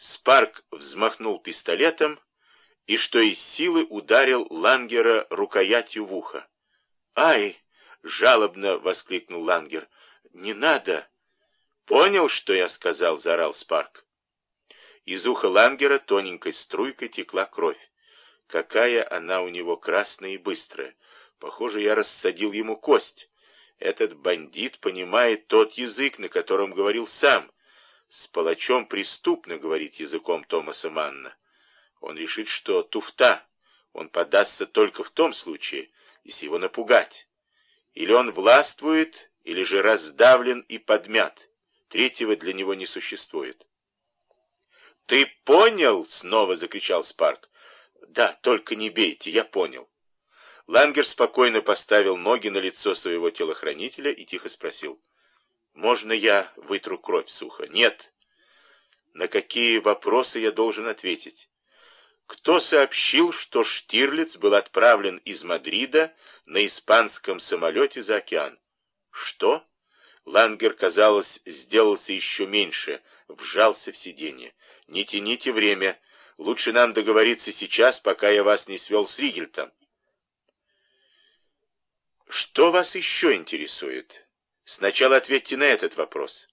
Спарк взмахнул пистолетом и, что из силы, ударил Лангера рукоятью в ухо. «Ай!» — жалобно воскликнул Лангер. «Не надо!» «Понял, что я сказал?» — заорал Спарк. Из уха Лангера тоненькой струйкой текла кровь. Какая она у него красная и быстрая. Похоже, я рассадил ему кость. Этот бандит понимает тот язык, на котором говорил сам. С палачом преступно говорить языком Томаса Манна. Он решит, что туфта. Он подастся только в том случае, если его напугать. Или он властвует, или же раздавлен и подмят. Третьего для него не существует. «Ты понял?» — снова закричал Спарк. «Да, только не бейте, я понял». Лангер спокойно поставил ноги на лицо своего телохранителя и тихо спросил. «Можно я вытру кровь сухо?» «Нет». «На какие вопросы я должен ответить?» Кто сообщил, что Штирлиц был отправлен из Мадрида на испанском самолете за океан? Что? Лангер, казалось, сделался еще меньше, вжался в сиденье. Не тяните время. Лучше нам договориться сейчас, пока я вас не свел с Ригельтом. Что вас еще интересует? Сначала ответьте на этот вопрос.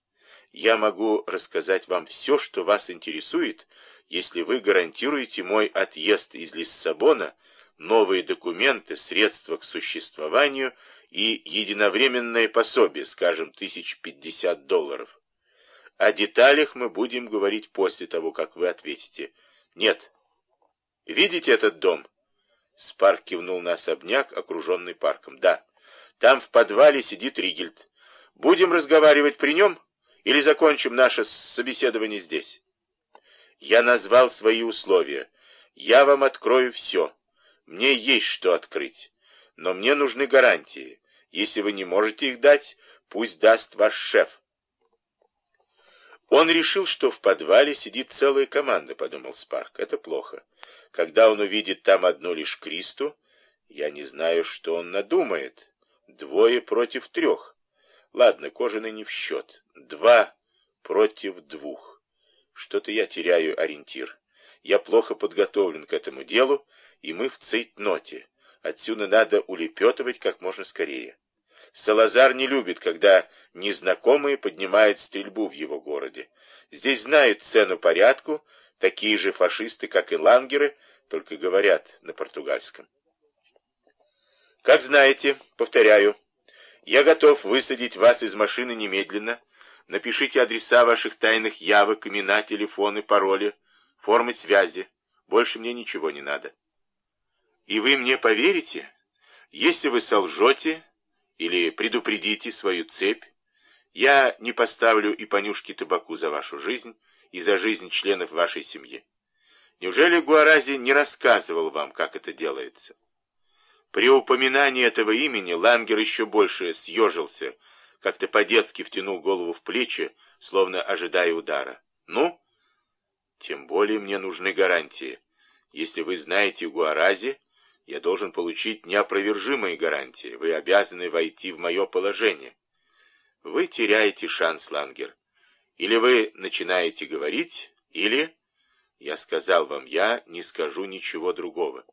Я могу рассказать вам все, что вас интересует, если вы гарантируете мой отъезд из Лиссабона, новые документы, средства к существованию и единовременное пособие, скажем, тысяч пятьдесят долларов. О деталях мы будем говорить после того, как вы ответите. Нет. Видите этот дом? Спарк кивнул на особняк, окруженный парком. Да. Там в подвале сидит Ригельд. Будем разговаривать при нем или закончим наше собеседование здесь? Я назвал свои условия. Я вам открою все. Мне есть что открыть. Но мне нужны гарантии. Если вы не можете их дать, пусть даст ваш шеф. Он решил, что в подвале сидит целая команда, подумал Спарк. Это плохо. Когда он увидит там одну лишь Кристу, я не знаю, что он надумает. Двое против трех. Ладно, Кожаный не в счет. Два против двух. Что-то я теряю ориентир. Я плохо подготовлен к этому делу, и мы в цейтноте. Отсюда надо улепетывать как можно скорее. Салазар не любит, когда незнакомые поднимают стрельбу в его городе. Здесь знают цену порядку, такие же фашисты, как и лангеры, только говорят на португальском. Как знаете, повторяю, я готов высадить вас из машины немедленно, Напишите адреса ваших тайных явок, имена, телефоны, пароли, формы связи. Больше мне ничего не надо. И вы мне поверите, если вы солжете или предупредите свою цепь, я не поставлю и понюшки табаку за вашу жизнь и за жизнь членов вашей семьи. Неужели Гуарази не рассказывал вам, как это делается? При упоминании этого имени Лангер еще больше съежился, как-то по-детски втянул голову в плечи, словно ожидая удара. «Ну?» «Тем более мне нужны гарантии. Если вы знаете Гуарази, я должен получить неопровержимые гарантии. Вы обязаны войти в мое положение. Вы теряете шанс, Лангер. Или вы начинаете говорить, или... Я сказал вам, я не скажу ничего другого».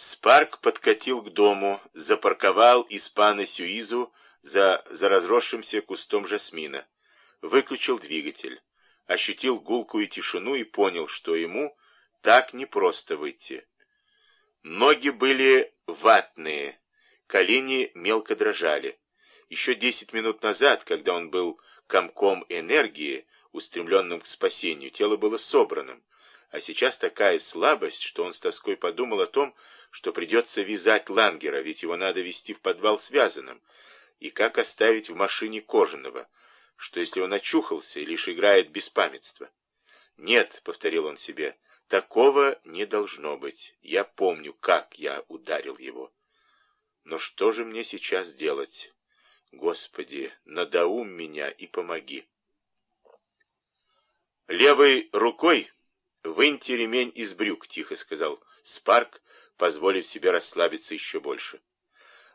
Спарк подкатил к дому, запарковал испана Сюизу, за, за разросшимся кустом жасмина, выключил двигатель, ощутил гулкую тишину и понял, что ему так непросто выйти. Ноги были ватные, колени мелко дрожали. Еще десять минут назад, когда он был комком энергии, устремленным к спасению, тело было собранным, а сейчас такая слабость, что он с тоской подумал о том, что придется вязать Лангера, ведь его надо вести в подвал связанным, и как оставить в машине Кожаного, что если он очухался и лишь играет без памятства. «Нет», — повторил он себе, — «такого не должно быть. Я помню, как я ударил его. Но что же мне сейчас делать? Господи, надоум меня и помоги». «Левой рукой выньте ремень из брюк», — тихо сказал Спарк, позволив себе расслабиться еще больше.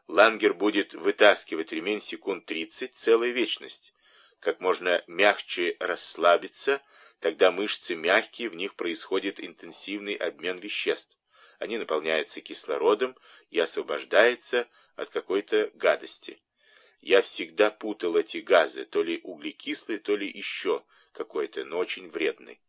Лангер будет вытаскивать ремень секунд 30, целая вечность. Как можно мягче расслабиться, Тогда мышцы мягкие, в них происходит интенсивный обмен веществ. Они наполняются кислородом и освобождаются от какой-то гадости. Я всегда путал эти газы, то ли углекислый, то ли еще какой-то, но очень вредный.